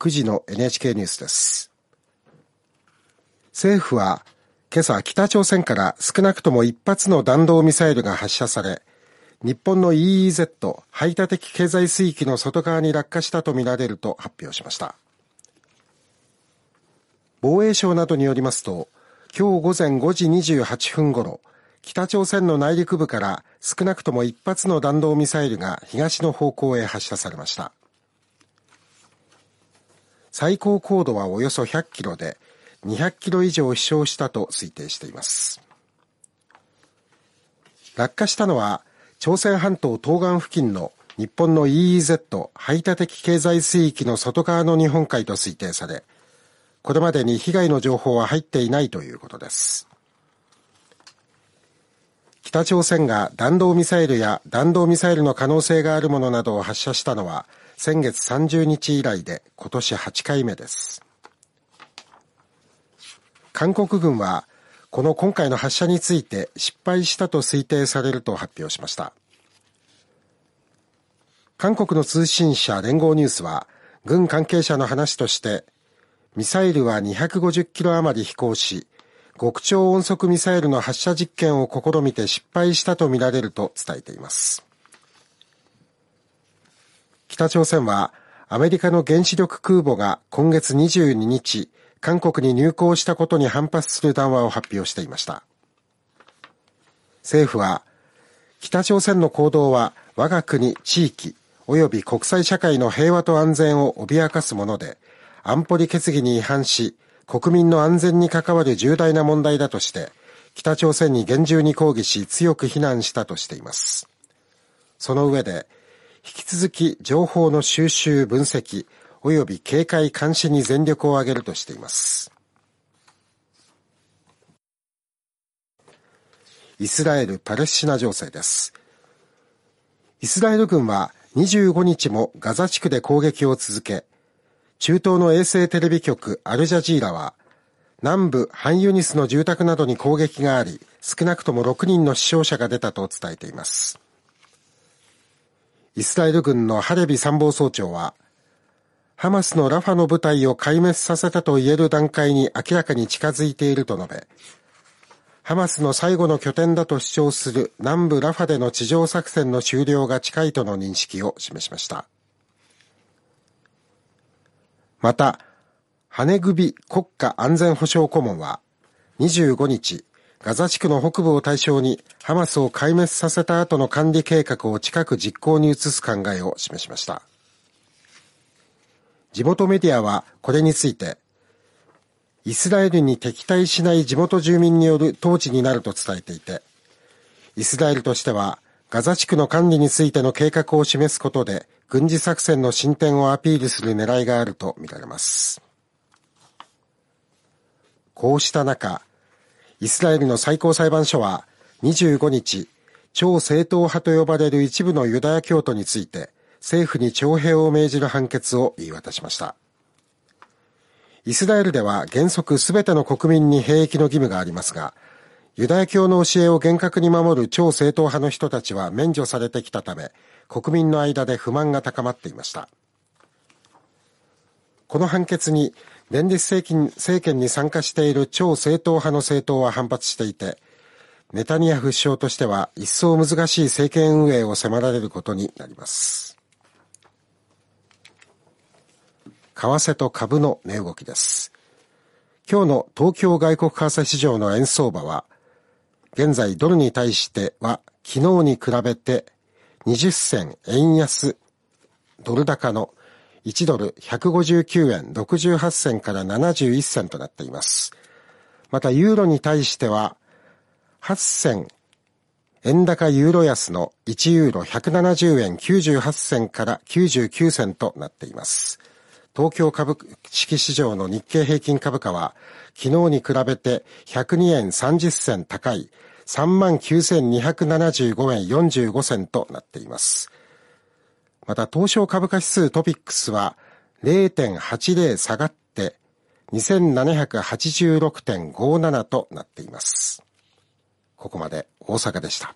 9時の NHK ニュースです。政府は今朝北朝鮮から少なくとも1発の弾道ミサイルが発射され、日本の EEZ 排他的経済水域の外側に落下したとみられると発表しました。防衛省などによりますと、今日午前5時28分ごろ、北朝鮮の内陸部から少なくとも1発の弾道ミサイルが東の方向へ発射されました。最高高度はおよそ100キロで、200キロ以上飛翔したと推定しています。落下したのは、朝鮮半島東岸付近の日本の EEZ 排他的経済水域の外側の日本海と推定され、これまでに被害の情報は入っていないということです。北朝鮮が弾道ミサイルや弾道ミサイルの可能性があるものなどを発射したのは先月30日以来で今年8回目です。韓国軍はこの今回の発射について失敗したと推定されると発表しました。韓国の通信社連合ニュースは軍関係者の話としてミサイルは250キロ余り飛行し極超音速ミサイルの発射実験を試みて失敗したとみられると伝えています。北朝鮮はアメリカの原子力空母が今月22日、韓国に入港したことに反発する談話を発表していました。政府は、北朝鮮の行動は我が国、地域、及び国際社会の平和と安全を脅かすもので、安保理決議に違反し、国民の安全に関わる重大な問題だとして、北朝鮮に厳重に抗議し強く非難したとしています。その上で、き続き情報の収集、分析、及び警戒監視に全力を挙げるとしています。イスラエル・パレスチナ情勢です。イスラエル軍は25日もガザ地区で攻撃を続け、中東の衛星テレビ局アルジャジーラは、南部ハンユニスの住宅などに攻撃があり、少なくとも6人の死傷者が出たと伝えています。イスラエル軍のハレビ参謀総長は、ハマスのラファの部隊を壊滅させたと言える段階に明らかに近づいていると述べ、ハマスの最後の拠点だと主張する南部ラファでの地上作戦の終了が近いとの認識を示しました。また、羽首国家安全保障顧問は25日、ガザ地区の北部を対象にハマスを壊滅させた後の管理計画を近く実行に移す考えを示しました。地元メディアはこれについて、イスラエルに敵対しない地元住民による統治になると伝えていて、イスラエルとしてはガザ地区の管理についての計画を示すことで軍事作戦の進展をアピールする狙いがあるとみられます。こうした中、イスラエルの最高裁判所は25日、超正統派と呼ばれる一部のユダヤ教徒について政府に徴兵を命じる判決を言い渡しました。イスラエルでは原則すべての国民に兵役の義務がありますが、ユダヤ教の教えを厳格に守る超正統派の人たちは免除されてきたため、国民の間で不満が高まっていました。この判決に連立政権政権に参加している超正統派の政党は反発していて、ネタニヤフ首相としては一層難しい政権運営を迫られることになります。為替と株の値動きです。今日の東京外国為替市場の円相場は、現在ドルに対しては昨日に比べて20銭円安ドル高の1ドル159円68銭から71銭となっています。また、ユーロに対しては、8銭円高ユーロ安の1ユーロ170円98銭から99銭となっています。東京株式市場の日経平均株価は、昨日に比べて102円30銭高い39,275円45銭となっています。また、東証株価指数トピックスは0.80下がって2786.57となっています。ここまで大阪でした。